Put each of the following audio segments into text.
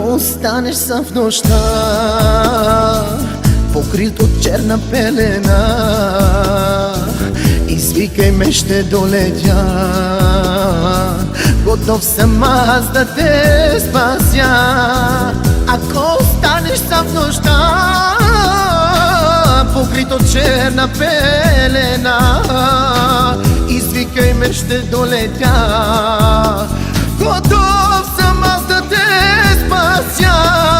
останеш сам в нощта Покрит от черна пелена Извикай ме, ще долетя. Готов съм аз да те спася. Ако останеш сам в нощта Покрит от черна пелена Извикай ме, ще долетя. Готов спася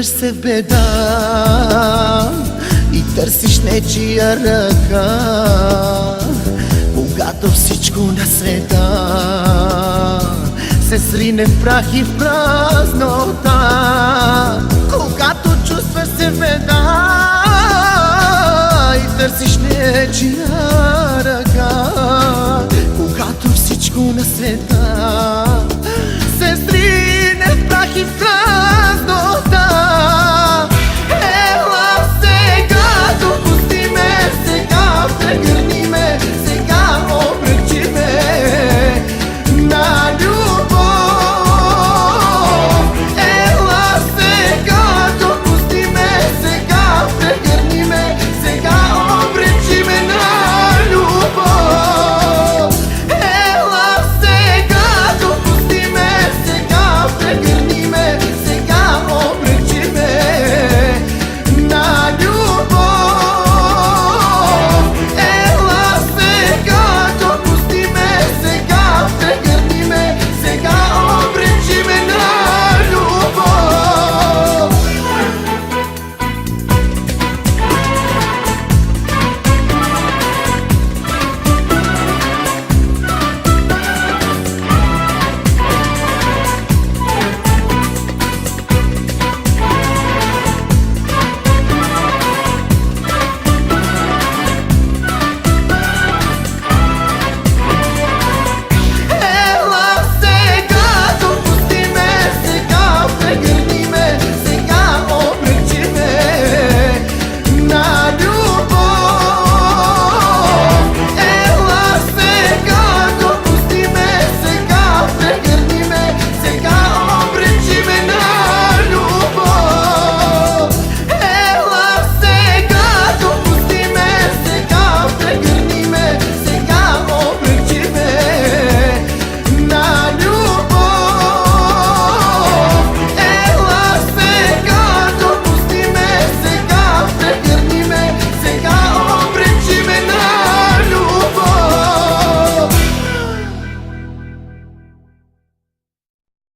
чувстваш се беда и търсиш нечия ръка, когато всичко на света се срине в прах и в празнота, когато чувстваш се в беда и търсиш нечия ръка, когато всичко на света